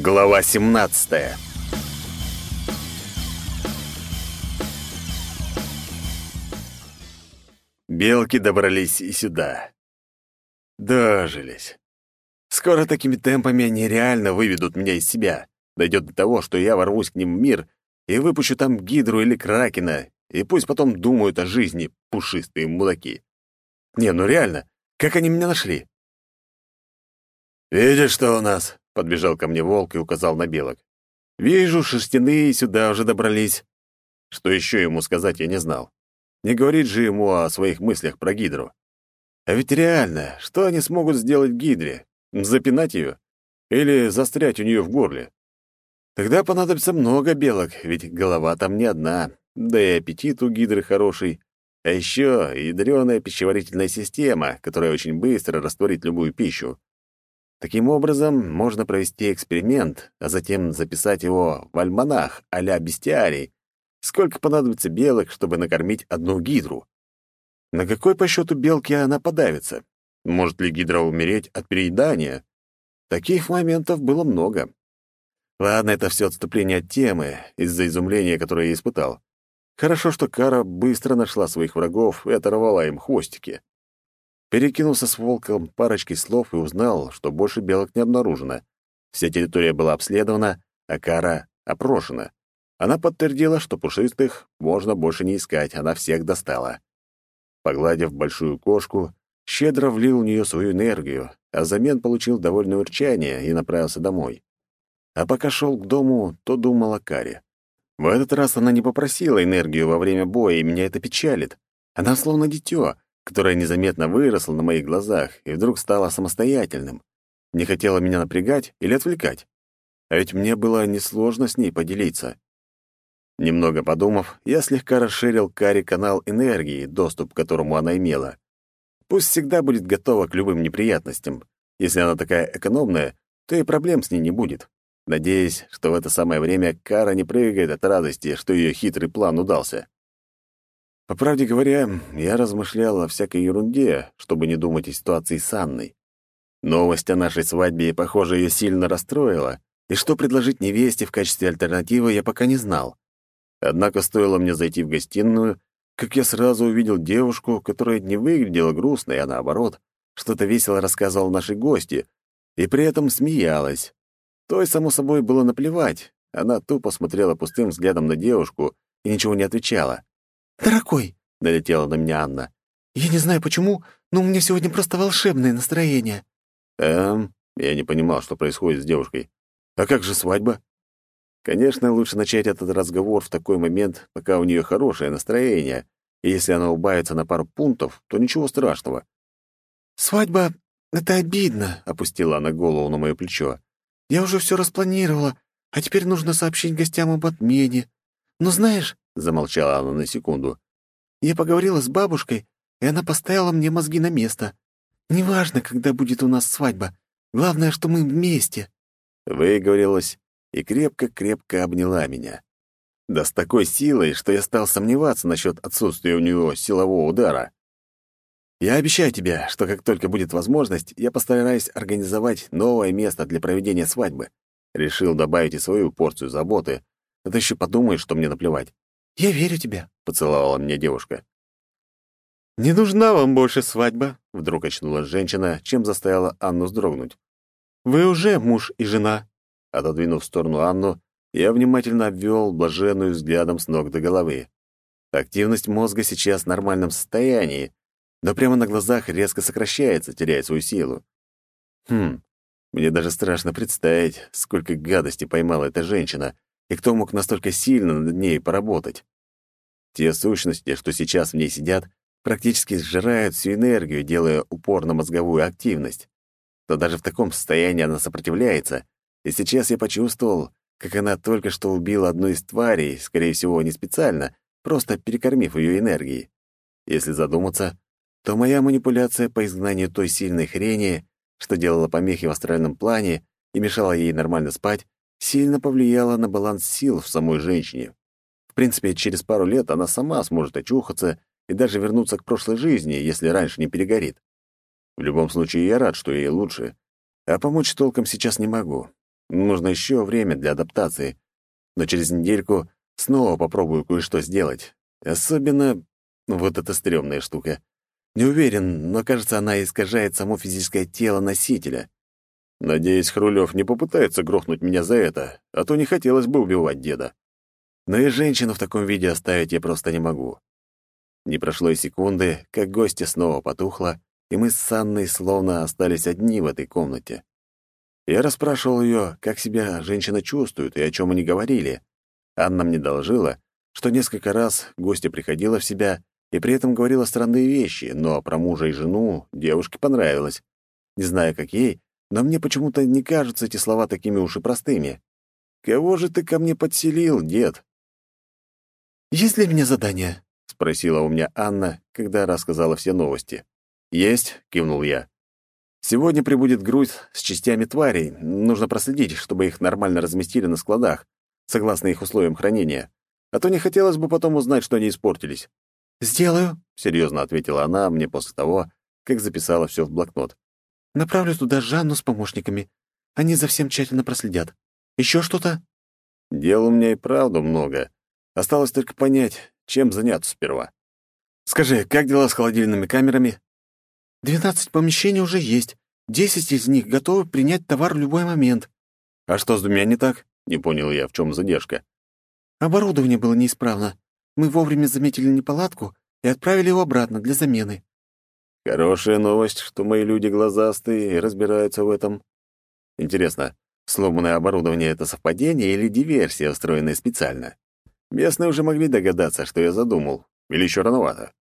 Глава 17. Белки добрались и сюда. Дожились. Скоро такими темпами они реально выведут меня из себя. Дойдет до того, что я ворвусь к ним в мир и выпущу там гидру или кракена, и пусть потом думают о жизни, пушистые мудаки. Не, ну реально, как они меня нашли? «Видишь, что у нас?» Подбежал ко мне волк и указал на белок. «Вижу, шерстяные сюда уже добрались». Что еще ему сказать, я не знал. Не говорить же ему о своих мыслях про гидру. А ведь реально, что они смогут сделать гидре? Запинать ее? Или застрять у нее в горле? Тогда понадобится много белок, ведь голова там не одна, да и аппетит у гидры хороший. А еще ядреная пищеварительная система, которая очень быстро растворит любую пищу. Таким образом, можно провести эксперимент, а затем записать его в альманах а-ля бестиарий. Сколько понадобится белок, чтобы накормить одну гидру? На какой по счету белки она подавится? Может ли гидра умереть от переедания? Таких моментов было много. Ладно, это все отступление от темы, из-за изумления, которое я испытал. Хорошо, что Кара быстро нашла своих врагов и оторвала им хвостики. Перекинулся с волком парочкой слов и узнал, что больше белок не обнаружено. Вся территория была обследована, а кара опрошена. Она подтвердила, что пушистых можно больше не искать, она всех достала. Погладив большую кошку, щедро влил в нее свою энергию, а взамен получил довольное урчание и направился домой. А пока шел к дому, то думал о Каре. В этот раз она не попросила энергию во время боя, и меня это печалит. Она словно дитё, которая незаметно выросла на моих глазах и вдруг стала самостоятельным. Не хотела меня напрягать или отвлекать. А ведь мне было несложно с ней поделиться. Немного подумав, я слегка расширил Каре канал энергии, доступ к которому она имела. Пусть всегда будет готова к любым неприятностям. Если она такая экономная, то и проблем с ней не будет. Надеюсь, что в это самое время Кара не прыгает от радости, что ее хитрый план удался. По правде говоря, я размышлял о всякой ерунде, чтобы не думать о ситуации с Анной. Новость о нашей свадьбе, похоже, ее сильно расстроила, и что предложить невесте в качестве альтернативы я пока не знал. Однако стоило мне зайти в гостиную, как я сразу увидел девушку, которая не выглядела грустной, а наоборот, что-то весело рассказывала нашей гости, и при этом смеялась. Той, само собой, было наплевать. Она тупо смотрела пустым взглядом на девушку и ничего не отвечала. «Дорогой!» — налетела на меня Анна. «Я не знаю почему, но у меня сегодня просто волшебное настроение». «Эм...» — я не понимал, что происходит с девушкой. «А как же свадьба?» Конечно, лучше начать этот разговор в такой момент, пока у нее хорошее настроение, и если она убавится на пару пунктов, то ничего страшного. «Свадьба — это обидно», — опустила она голову на мое плечо. «Я уже все распланировала, а теперь нужно сообщить гостям об отмене. Но знаешь, замолчала она на секунду. Я поговорила с бабушкой, и она поставила мне мозги на место. Неважно, когда будет у нас свадьба. Главное, что мы вместе. Выговорилась и крепко-крепко обняла меня. Да с такой силой, что я стал сомневаться насчет отсутствия у нее силового удара. Я обещаю тебе, что как только будет возможность, я постараюсь организовать новое место для проведения свадьбы. Решил добавить и свою порцию заботы. Это еще подумаешь, что мне наплевать. «Я верю тебе», — поцеловала мне девушка. «Не нужна вам больше свадьба», — вдруг очнулась женщина, чем заставила Анну вздрогнуть. «Вы уже муж и жена». Отодвинув в сторону Анну, я внимательно обвел блаженную взглядом с ног до головы. Активность мозга сейчас в нормальном состоянии, но прямо на глазах резко сокращается, теряя свою силу. Хм, мне даже страшно представить, сколько гадости поймала эта женщина, и кто мог настолько сильно над ней поработать. Те сущности, что сейчас в ней сидят, практически сжирают всю энергию, делая упор на мозговую активность. Но даже в таком состоянии она сопротивляется, и сейчас я почувствовал, как она только что убила одну из тварей, скорее всего, не специально, просто перекормив ее энергией. Если задуматься, то моя манипуляция по изгнанию той сильной хрени, что делала помехи в астральном плане и мешала ей нормально спать, сильно повлияла на баланс сил в самой женщине. Принципе, через пару лет она сама сможет очухаться и даже вернуться к прошлой жизни, если раньше не перегорит. В любом случае, я рад, что ей лучше, а помочь толком сейчас не могу. Нужно еще время для адаптации, но через недельку снова попробую кое-что сделать. Особенно вот эта стрёмная штука. Не уверен, но, кажется, она искажает само физическое тело носителя. Надеюсь, Хрулев не попытается грохнуть меня за это, а то не хотелось бы убивать деда. Но и женщину в таком виде оставить я просто не могу. Не прошло и секунды, как гостья снова потухла, и мы с Анной словно остались одни в этой комнате. Я расспрашивал ее, как себя женщина чувствует и о чем они говорили. Анна мне доложила, что несколько раз гостья приходила в себя и при этом говорила странные вещи, но про мужа и жену девушке понравилось. Не знаю, как ей, но мне почему-то не кажутся эти слова такими уж и простыми. «Кого же ты ко мне подселил, дед?» «Есть ли мне задание?» — спросила у меня Анна, когда рассказала все новости. «Есть», — кивнул я. «Сегодня прибудет груз с частями тварей. Нужно проследить, чтобы их нормально разместили на складах, согласно их условиям хранения. А то не хотелось бы потом узнать, что они испортились». «Сделаю», — серьезно ответила она мне после того, как записала все в блокнот. «Направлю туда Жанну с помощниками. Они за всем тщательно проследят. Еще что-то?» «Дел у меня и правда много. Осталось только понять, чем заняться сперва. Скажи, как дела с холодильными камерами?» «Двенадцать помещений уже есть. Десять из них готовы принять товар в любой момент». «А что с двумя не так?» — не понял я, в чем задержка. «Оборудование было неисправно. Мы вовремя заметили неполадку и отправили его обратно для замены. Хорошая новость, что мои люди глазастые и разбираются в этом. Интересно, сломанное оборудование — это совпадение или диверсия, устроенная специально? Местные уже могли догадаться, что я задумал, или еще рановато.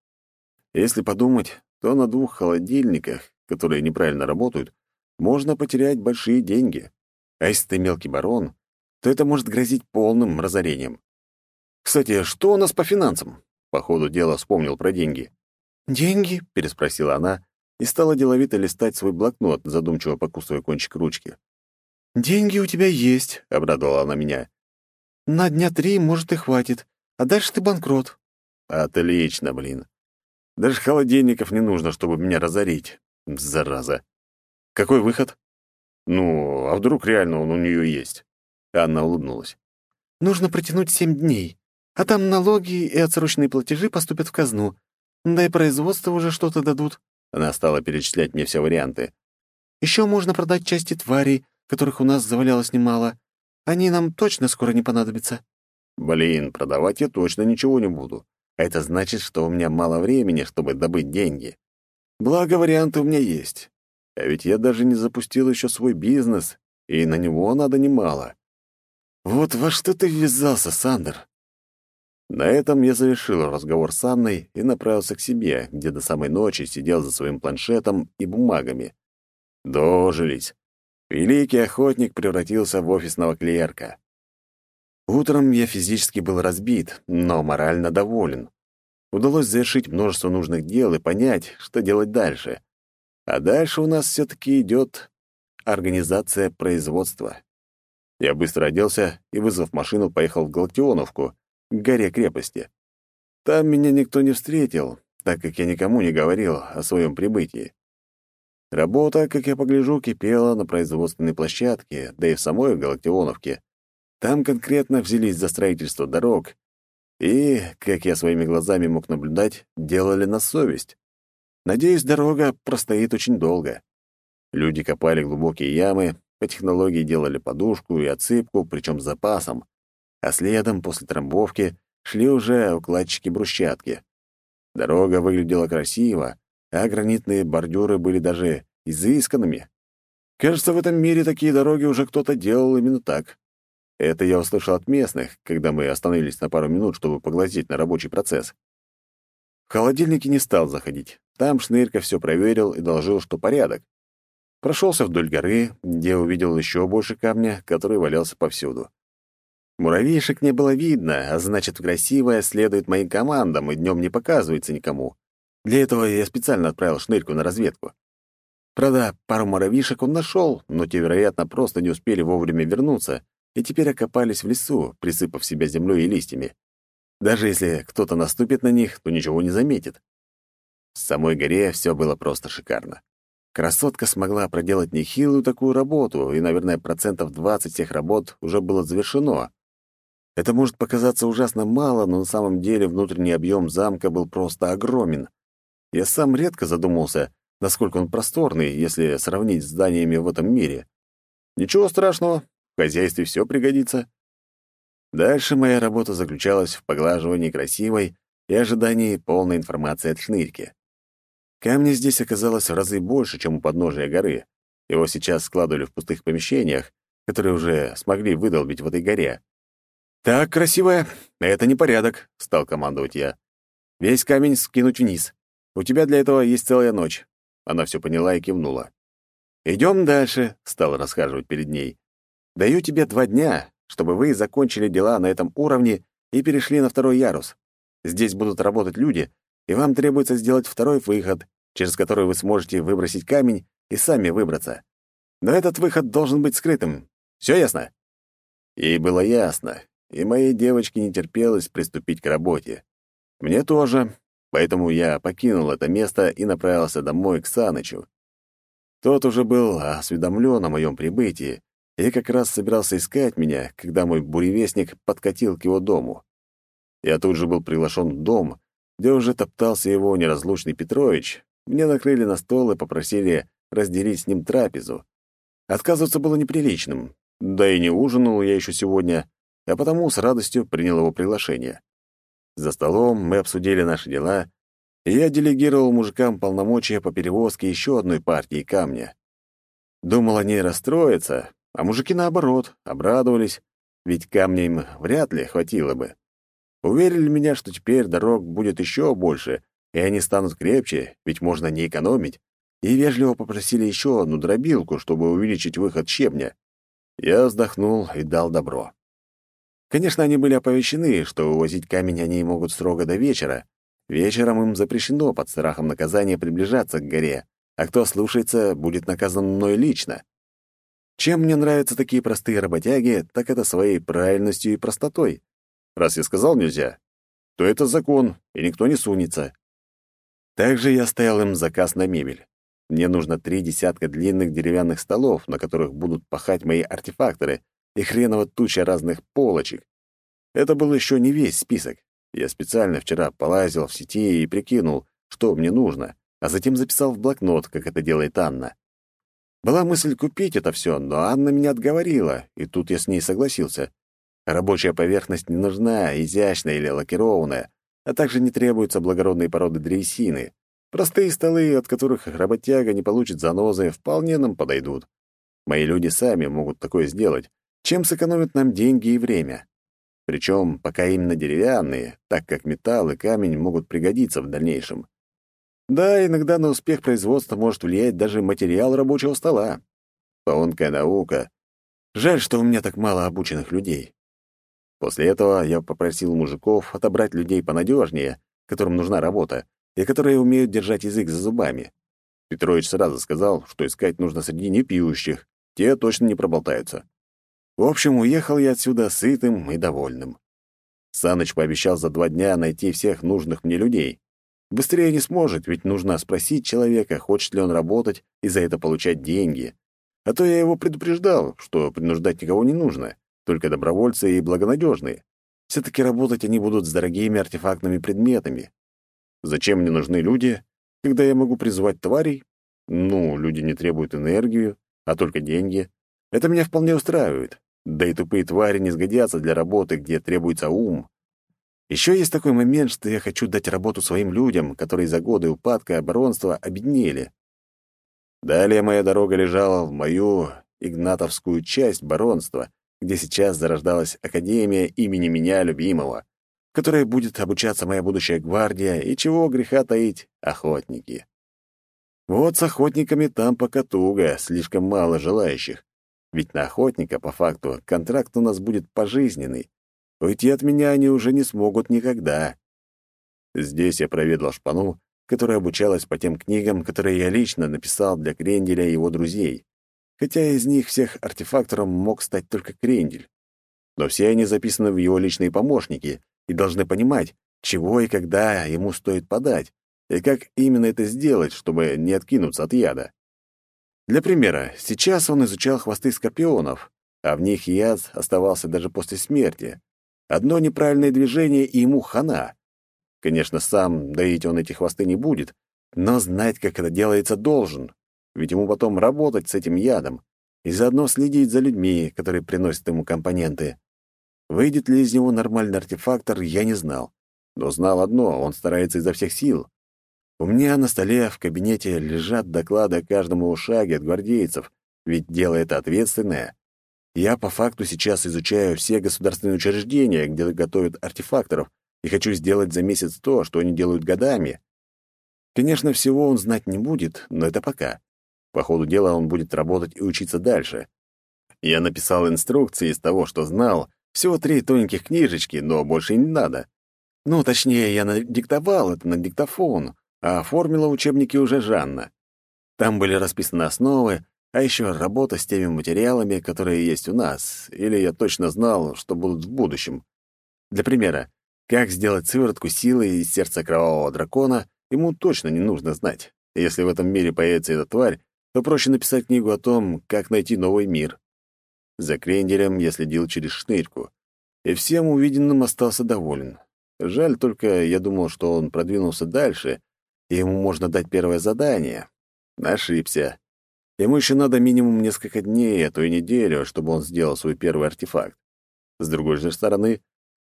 Если подумать, то на двух холодильниках, которые неправильно работают, можно потерять большие деньги. А если ты мелкий барон, то это может грозить полным разорением. Кстати, что у нас по финансам? По ходу дела вспомнил про деньги. «Деньги?» — переспросила она и стала деловито листать свой блокнот, задумчиво покусывая кончик ручки. «Деньги у тебя есть», — обрадовала она меня. «На дня три, может, и хватит, а дальше ты банкрот». «Отлично, блин. Даже холодильников не нужно, чтобы меня разорить. Зараза. Какой выход?» «Ну, а вдруг реально он у нее есть?» Анна улыбнулась. «Нужно протянуть семь дней. А там налоги и отсроченные платежи поступят в казну. Да и производство уже что-то дадут». Она стала перечислять мне все варианты. Еще можно продать части тварей, которых у нас завалялось немало. Они нам точно скоро не понадобятся». «Блин, продавать я точно ничего не буду. Это значит, что у меня мало времени, чтобы добыть деньги. Благо, варианты у меня есть. А ведь я даже не запустил еще свой бизнес, и на него надо немало. Вот во что ты ввязался, Сандер?» На этом я завершил разговор с Анной и направился к себе, где до самой ночи сидел за своим планшетом и бумагами. Дожились. Великий охотник превратился в офисного клерка. Утром я физически был разбит, но морально доволен. Удалось завершить множество нужных дел и понять, что делать дальше. А дальше у нас все-таки идет организация производства. Я быстро оделся и, вызвав машину, поехал в Галактионовку, к горе крепости. Там меня никто не встретил, так как я никому не говорил о своем прибытии. Работа, как я погляжу, кипела на производственной площадке, да и в самой Галактионовке. Там конкретно взялись за строительство дорог и, как я своими глазами мог наблюдать, делали на совесть. Надеюсь, дорога простоит очень долго. Люди копали глубокие ямы, по технологии делали подушку и отсыпку, причем с запасом а следом, после трамбовки, шли уже укладчики брусчатки. Дорога выглядела красиво, а гранитные бордюры были даже изысканными. Кажется, в этом мире такие дороги уже кто-то делал именно так. Это я услышал от местных, когда мы остановились на пару минут, чтобы поглазеть на рабочий процесс. В холодильнике не стал заходить. Там Шнырька все проверил и доложил, что порядок. Прошелся вдоль горы, где увидел еще больше камня, который валялся повсюду. Муравейшек не было видно, а значит, красивая следует моим командам и днем не показывается никому. Для этого я специально отправил шнырьку на разведку. Правда, пару муравьишек он нашел, но те, вероятно, просто не успели вовремя вернуться и теперь окопались в лесу, присыпав себя землей и листьями. Даже если кто-то наступит на них, то ничего не заметит. В самой горе все было просто шикарно. Красотка смогла проделать нехилую такую работу, и, наверное, процентов 20 всех работ уже было завершено. Это может показаться ужасно мало, но на самом деле внутренний объем замка был просто огромен. Я сам редко задумывался, насколько он просторный, если сравнить с зданиями в этом мире. Ничего страшного, в хозяйстве все пригодится. Дальше моя работа заключалась в поглаживании красивой и ожидании полной информации от шнырьки. Камня здесь оказалось в разы больше, чем у подножия горы. Его сейчас складывали в пустых помещениях, которые уже смогли выдолбить в этой горе. «Так, красивая, это не порядок», — стал командовать я. «Весь камень скинуть вниз. У тебя для этого есть целая ночь». Она все поняла и кивнула. «Идем дальше», — стал расхаживать перед ней. «Даю тебе два дня, чтобы вы закончили дела на этом уровне и перешли на второй ярус. Здесь будут работать люди, и вам требуется сделать второй выход, через который вы сможете выбросить камень и сами выбраться. Но этот выход должен быть скрытым. Все ясно?» И было ясно, и моей девочке не терпелось приступить к работе. Мне тоже, поэтому я покинул это место и направился домой к Санычу. Тот уже был осведомлен о моем прибытии и как раз собирался искать меня, когда мой буревестник подкатил к его дому. Я тут же был приглашен в дом, где уже топтался его неразлучный Петрович. Мне накрыли на стол и попросили разделить с ним трапезу. Отказываться было неприличным, да и не ужинал я еще сегодня, а потому с радостью принял его приглашение. За столом мы обсудили наши дела, и я делегировал мужикам полномочия по перевозке еще одной партии камня. Думал, они расстроятся, а мужики, наоборот, обрадовались, ведь камня им вряд ли хватило бы. Уверили меня, что теперь дорог будет еще больше, и они станут крепче, ведь можно не экономить, и вежливо попросили еще одну дробилку, чтобы увеличить выход щебня. Я вздохнул и дал добро. Конечно, они были оповещены, что увозить камень они могут строго до вечера. Вечером им запрещено под страхом наказания приближаться к горе, а кто слушается, будет наказан мной лично. Чем мне нравятся такие простые работяги, так это своей правильностью и простотой. Раз я сказал нельзя, то это закон, и никто не сунется. Также я ставил им заказ на мебель. Мне нужно три десятка длинных деревянных столов, на которых будут пахать мои артефакторы, и хреново туча разных полочек. Это был еще не весь список. Я специально вчера полазил в сети и прикинул, что мне нужно, а затем записал в блокнот, как это делает Анна. Была мысль купить это все, но Анна меня отговорила, и тут я с ней согласился. Рабочая поверхность не нужна, изящная или лакированная, а также не требуются благородные породы древесины. Простые столы, от которых работяга не получит занозы, вполне нам подойдут. Мои люди сами могут такое сделать, чем сэкономят нам деньги и время. Причем пока именно деревянные, так как металл и камень могут пригодиться в дальнейшем. Да, иногда на успех производства может влиять даже материал рабочего стола. Тонкая наука. Жаль, что у меня так мало обученных людей. После этого я попросил мужиков отобрать людей понадежнее, которым нужна работа, и которые умеют держать язык за зубами. Петрович сразу сказал, что искать нужно среди непьющих, те точно не проболтаются. В общем, уехал я отсюда сытым и довольным. Саныч пообещал за два дня найти всех нужных мне людей. Быстрее не сможет, ведь нужно спросить человека, хочет ли он работать и за это получать деньги. А то я его предупреждал, что принуждать никого не нужно только добровольцы и благонадежные. Все-таки работать они будут с дорогими артефактными предметами. Зачем мне нужны люди, когда я могу призывать тварей? Ну, люди не требуют энергию, а только деньги. Это меня вполне устраивает. Да и тупые твари не сгодятся для работы, где требуется ум. Еще есть такой момент, что я хочу дать работу своим людям, которые за годы упадка оборонства обеднели. Далее моя дорога лежала в мою игнатовскую часть баронства, где сейчас зарождалась Академия имени меня любимого, в которой будет обучаться моя будущая гвардия и чего греха таить охотники. Вот с охотниками там пока туго, слишком мало желающих. Ведь на охотника, по факту, контракт у нас будет пожизненный. Уйти от меня они уже не смогут никогда. Здесь я проведал шпану, которая обучалась по тем книгам, которые я лично написал для Кренделя и его друзей хотя из них всех артефактором мог стать только Крендель. Но все они записаны в его личные помощники и должны понимать, чего и когда ему стоит подать, и как именно это сделать, чтобы не откинуться от яда. Для примера, сейчас он изучал хвосты скорпионов, а в них яд оставался даже после смерти. Одно неправильное движение, и ему хана. Конечно, сам доить он эти хвосты не будет, но знать, как это делается, должен. Ведь ему потом работать с этим ядом и заодно следить за людьми, которые приносят ему компоненты. Выйдет ли из него нормальный артефактор, я не знал. Но знал одно — он старается изо всех сил. У меня на столе в кабинете лежат доклады о каждом его шаге от гвардейцев, ведь дело это ответственное. Я по факту сейчас изучаю все государственные учреждения, где готовят артефакторов, и хочу сделать за месяц то, что они делают годами. Конечно, всего он знать не будет, но это пока. По ходу дела он будет работать и учиться дальше. Я написал инструкции из того, что знал, всего три тоненьких книжечки, но больше не надо. Ну, точнее, я надиктовал это на диктофон, а оформила учебники уже Жанна. Там были расписаны основы, а еще работа с теми материалами, которые есть у нас, или я точно знал, что будут в будущем. Для примера, как сделать сыворотку силы из сердца кровавого дракона, ему точно не нужно знать. Если в этом мире появится эта тварь, то проще написать книгу о том, как найти новый мир. За кренделем я следил через шнырьку, и всем увиденным остался доволен. Жаль только, я думал, что он продвинулся дальше, и ему можно дать первое задание. Ошибся. Ему еще надо минимум несколько дней, а то и неделю, чтобы он сделал свой первый артефакт. С другой же стороны,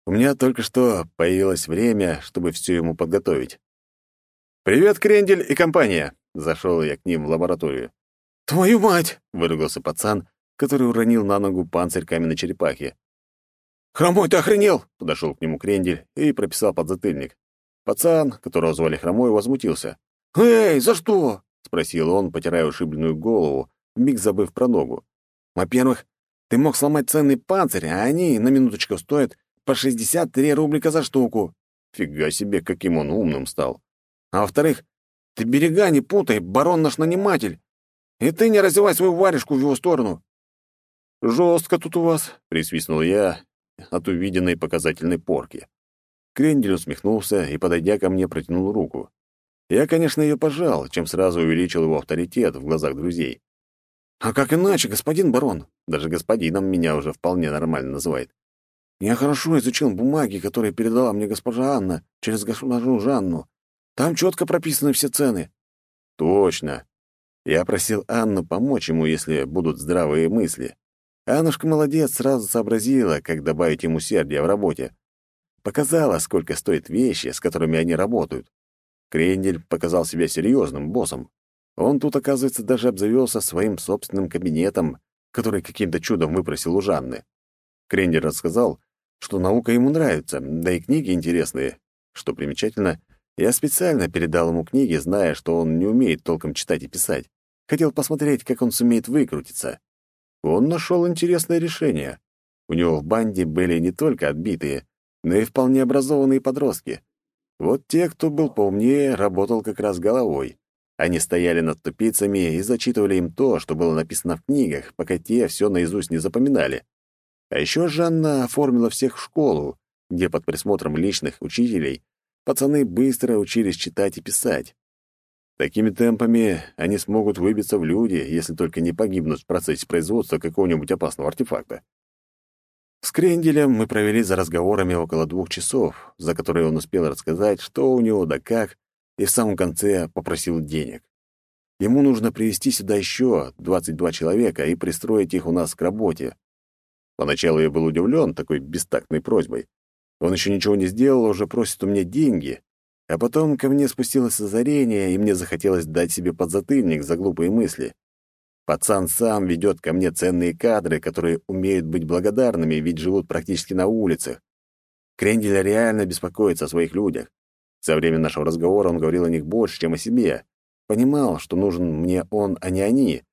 у меня только что появилось время, чтобы все ему подготовить. «Привет, Крендель и компания!» — зашел я к ним в лабораторию. «Твою мать!» — выругался пацан, который уронил на ногу панцирь каменной черепахи. «Хромой, ты охренел?» — подошел к нему Крендель и прописал подзатыльник. Пацан, которого звали Хромой, возмутился. «Эй, за что?» — спросил он, потирая ушибленную голову, вмиг забыв про ногу. «Во-первых, ты мог сломать ценный панцирь, а они, на минуточку, стоят по 63 рублика за штуку». Фига себе, каким он умным стал. «А во-вторых, ты берега не путай, барон наш наниматель. И ты не разевай свою варежку в его сторону». «Жестко тут у вас», — присвистнул я от увиденной показательной порки. Крендель усмехнулся и, подойдя ко мне, протянул руку. Я, конечно, ее пожал, чем сразу увеличил его авторитет в глазах друзей. «А как иначе, господин барон?» Даже господином меня уже вполне нормально называет. «Я хорошо изучил бумаги, которые передала мне госпожа Анна через госпожу Жанну. Там четко прописаны все цены». «Точно. Я просил Анну помочь ему, если будут здравые мысли. Аннушка молодец, сразу сообразила, как добавить ему усердия в работе. Показала, сколько стоят вещи, с которыми они работают. Крендель показал себя серьезным боссом. Он тут, оказывается, даже обзавелся своим собственным кабинетом, который каким-то чудом выпросил у Жанны. Крендель рассказал, что наука ему нравится, да и книги интересные. Что примечательно, я специально передал ему книги, зная, что он не умеет толком читать и писать. Хотел посмотреть, как он сумеет выкрутиться. Он нашел интересное решение. У него в банде были не только отбитые, но и вполне образованные подростки. Вот те, кто был поумнее, работал как раз головой. Они стояли над тупицами и зачитывали им то, что было написано в книгах, пока те все наизусть не запоминали. А еще Жанна оформила всех в школу, где под присмотром личных учителей пацаны быстро учились читать и писать. Такими темпами они смогут выбиться в люди, если только не погибнут в процессе производства какого-нибудь опасного артефакта. С Кренделем мы провели за разговорами около двух часов, за которые он успел рассказать, что у него да как, и в самом конце попросил денег. Ему нужно привести сюда еще 22 человека и пристроить их у нас к работе. Поначалу я был удивлен такой бестактной просьбой. Он еще ничего не сделал, уже просит у меня деньги. А потом ко мне спустилось озарение, и мне захотелось дать себе подзатыльник за глупые мысли. Пацан сам ведет ко мне ценные кадры, которые умеют быть благодарными, ведь живут практически на улицах. Крендель реально беспокоится о своих людях. За время нашего разговора он говорил о них больше, чем о себе. Понимал, что нужен мне он, а не они.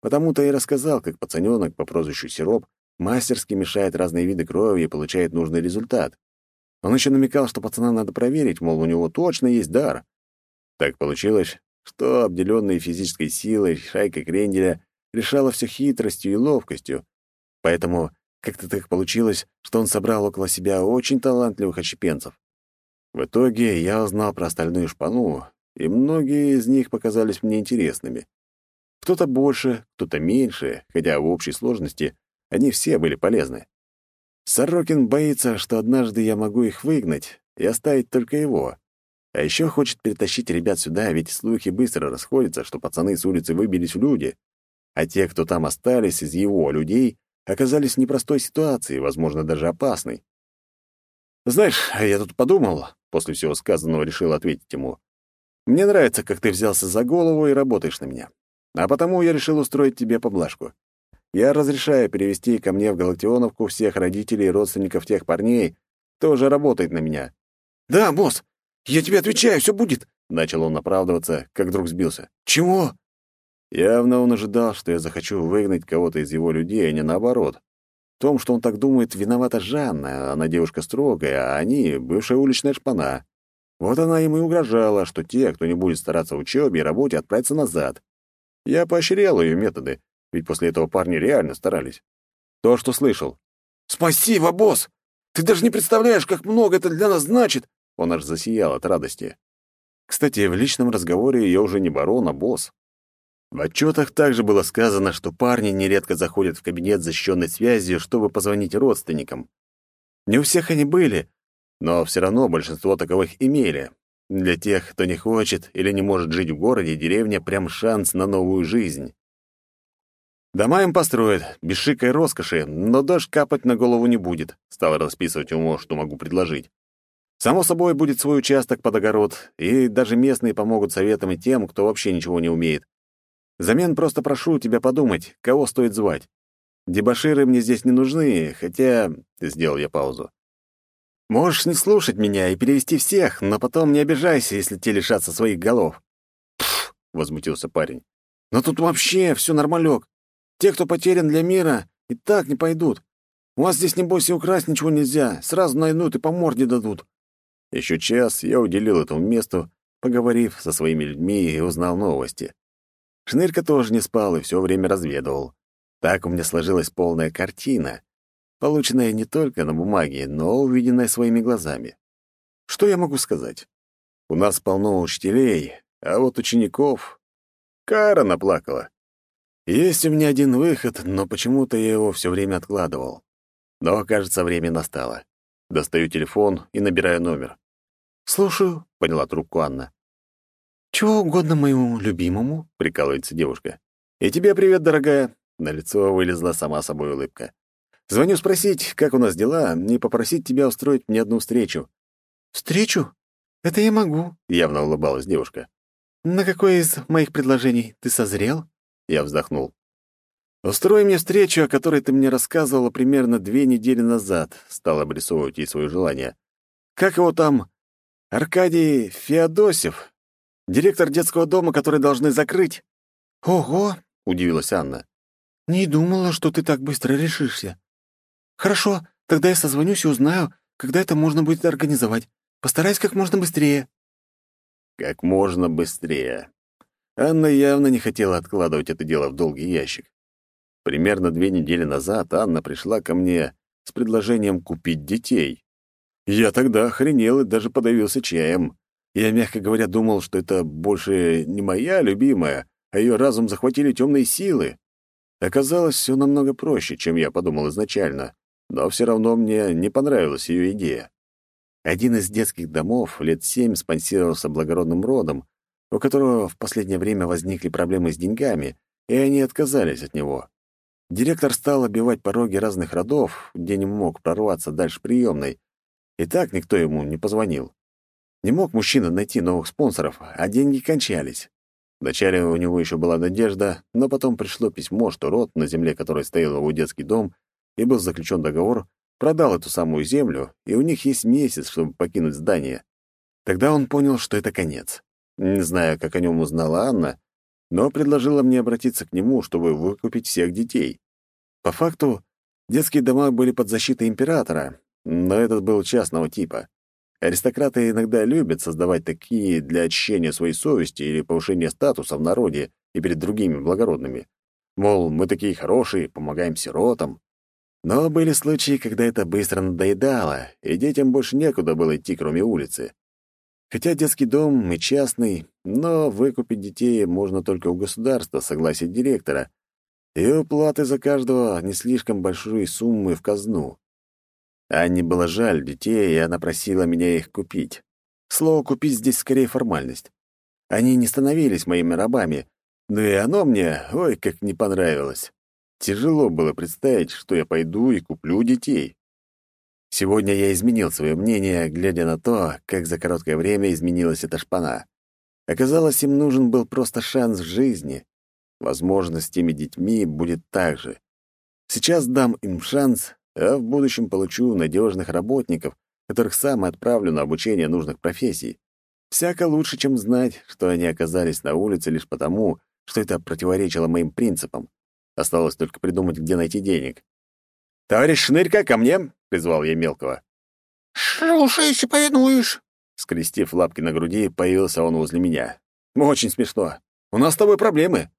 Потому-то и рассказал, как пацанёнок по прозвищу Сироп мастерски мешает разные виды крови и получает нужный результат. Он еще намекал, что пацана надо проверить, мол, у него точно есть дар. Так получилось, что, обделенный физической силой, шайка Кренделя решала все хитростью и ловкостью. Поэтому как-то так получилось, что он собрал около себя очень талантливых отщепенцев. В итоге я узнал про остальную шпану, и многие из них показались мне интересными. Кто-то больше, кто-то меньше, хотя в общей сложности они все были полезны. Сорокин боится, что однажды я могу их выгнать и оставить только его. А еще хочет перетащить ребят сюда, ведь слухи быстро расходятся, что пацаны с улицы выбились в люди. А те, кто там остались из его людей, оказались в непростой ситуации, возможно, даже опасной. «Знаешь, я тут подумал», — после всего сказанного решил ответить ему. «Мне нравится, как ты взялся за голову и работаешь на меня. А потому я решил устроить тебе поблажку. Я разрешаю перевести ко мне в Галактионовку всех родителей и родственников тех парней, кто уже работает на меня». «Да, босс, я тебе отвечаю, все будет», — начал он оправдываться, как вдруг сбился. «Чего?» Явно он ожидал, что я захочу выгнать кого-то из его людей, а не наоборот. В том, что он так думает, виновата Жанна, она девушка строгая, а они — бывшая уличная шпана. Вот она им и угрожала, что те, кто не будет стараться в учебе и работе, отправятся назад. Я поощрял ее методы, ведь после этого парни реально старались. То, что слышал. «Спасибо, босс! Ты даже не представляешь, как много это для нас значит!» Он аж засиял от радости. Кстати, в личном разговоре я уже не барон, а босс. В отчетах также было сказано, что парни нередко заходят в кабинет защищенной связью, чтобы позвонить родственникам. Не у всех они были, но все равно большинство таковых имели. Для тех, кто не хочет или не может жить в городе, деревня — прям шанс на новую жизнь. Дома им построят, без шика и роскоши, но дождь капать на голову не будет, стал расписывать ему, что могу предложить. Само собой, будет свой участок под огород, и даже местные помогут советам и тем, кто вообще ничего не умеет. Взамен просто прошу тебя подумать, кого стоит звать. Дебоширы мне здесь не нужны, хотя...» — сделал я паузу. «Можешь не слушать меня и перевести всех, но потом не обижайся, если те лишатся своих голов». «Пф!» — возмутился парень. «Но тут вообще все нормалек. Те, кто потерян для мира, и так не пойдут. У вас здесь, небось, и украсть ничего нельзя. Сразу найдут и по морде дадут». Еще час я уделил этому месту, поговорив со своими людьми и узнал новости. Шнырька тоже не спал и все время разведывал. Так у меня сложилась полная картина, полученная не только на бумаге, но увиденная своими глазами. Что я могу сказать? У нас полно учителей, а вот учеников... Кара наплакала. Есть у меня один выход, но почему-то я его все время откладывал. Но, кажется, время настало. Достаю телефон и набираю номер. «Слушаю», — поняла трубку Анна. «Чего угодно моему любимому?» — прикалывается девушка. «И тебе привет, дорогая!» На лицо вылезла сама собой улыбка. «Звоню спросить, как у нас дела, не попросить тебя устроить мне одну встречу». «Встречу? Это я могу», — явно улыбалась девушка. «На какое из моих предложений ты созрел?» Я вздохнул. «Устрой мне встречу, о которой ты мне рассказывала примерно две недели назад», — стал обрисовывать ей свое желание. «Как его там? Аркадий Феодосев, Директор детского дома, который должны закрыть». «Ого!» — удивилась Анна. «Не думала, что ты так быстро решишься. Хорошо, тогда я созвонюсь и узнаю, когда это можно будет организовать. Постараюсь как можно быстрее». Как можно быстрее. Анна явно не хотела откладывать это дело в долгий ящик. Примерно две недели назад Анна пришла ко мне с предложением купить детей. Я тогда охренел и даже подавился чаем. Я, мягко говоря, думал, что это больше не моя любимая, а ее разум захватили темные силы. Оказалось, все намного проще, чем я подумал изначально, но все равно мне не понравилась ее идея. Один из детских домов лет семь спонсировался благородным родом, у которого в последнее время возникли проблемы с деньгами, и они отказались от него. Директор стал обивать пороги разных родов, где не мог прорваться дальше приемной, и так никто ему не позвонил. Не мог мужчина найти новых спонсоров, а деньги кончались. Вначале у него еще была надежда, но потом пришло письмо, что род, на земле которой стоял его детский дом, и был заключен договор, продал эту самую землю, и у них есть месяц, чтобы покинуть здание. Тогда он понял, что это конец. Не знаю, как о нем узнала Анна, но предложила мне обратиться к нему, чтобы выкупить всех детей. По факту, детские дома были под защитой императора, но этот был частного типа. Аристократы иногда любят создавать такие для очищения своей совести или повышения статуса в народе и перед другими благородными. Мол, мы такие хорошие, помогаем сиротам. Но были случаи, когда это быстро надоедало, и детям больше некуда было идти, кроме улицы. Хотя детский дом и частный, но выкупить детей можно только у государства, согласия директора, и уплаты за каждого не слишком большие суммы в казну. Анне было жаль детей, и она просила меня их купить. Слово «купить» здесь скорее формальность. Они не становились моими рабами, но и оно мне, ой, как не понравилось. Тяжело было представить, что я пойду и куплю детей. Сегодня я изменил свое мнение, глядя на то, как за короткое время изменилась эта шпана. Оказалось, им нужен был просто шанс в жизни. Возможно, с теми детьми будет так же. Сейчас дам им шанс, а в будущем получу надежных работников, которых сам отправлю на обучение нужных профессий. Всяко лучше, чем знать, что они оказались на улице лишь потому, что это противоречило моим принципам. Осталось только придумать, где найти денег. «Товарищ Шнырька, ко мне!» — призвал я мелкого. «Слушаюсь и повинуешь!» Скрестив лапки на груди, появился он возле меня. «Очень смешно. У нас с тобой проблемы».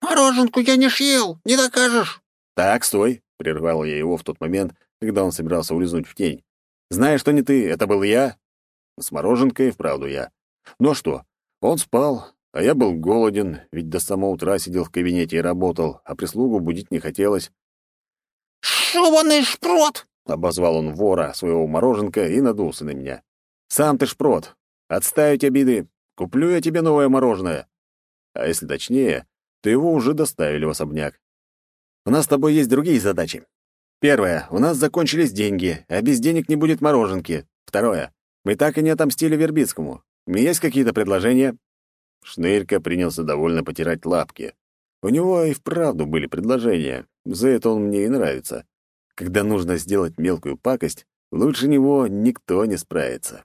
«Мороженку я не съел, не докажешь». «Так, стой!» — прервал я его в тот момент, когда он собирался улизнуть в тень. «Знаешь, что не ты, это был я?» С мороженкой вправду я. Ну а что? Он спал, а я был голоден, ведь до самого утра сидел в кабинете и работал, а прислугу будить не хотелось. «Шубаный шпрот!» — обозвал он вора своего мороженка и надулся на меня. «Сам ты шпрот! Отставить обиды! Куплю я тебе новое мороженое!» А если точнее, то его уже доставили в особняк. «У нас с тобой есть другие задачи. Первое. У нас закончились деньги, а без денег не будет мороженки. Второе. Мы так и не отомстили Вербицкому. Есть какие-то предложения?» Шнырька принялся довольно потирать лапки. У него и вправду были предложения. За это он мне и нравится. Когда нужно сделать мелкую пакость, лучше него никто не справится.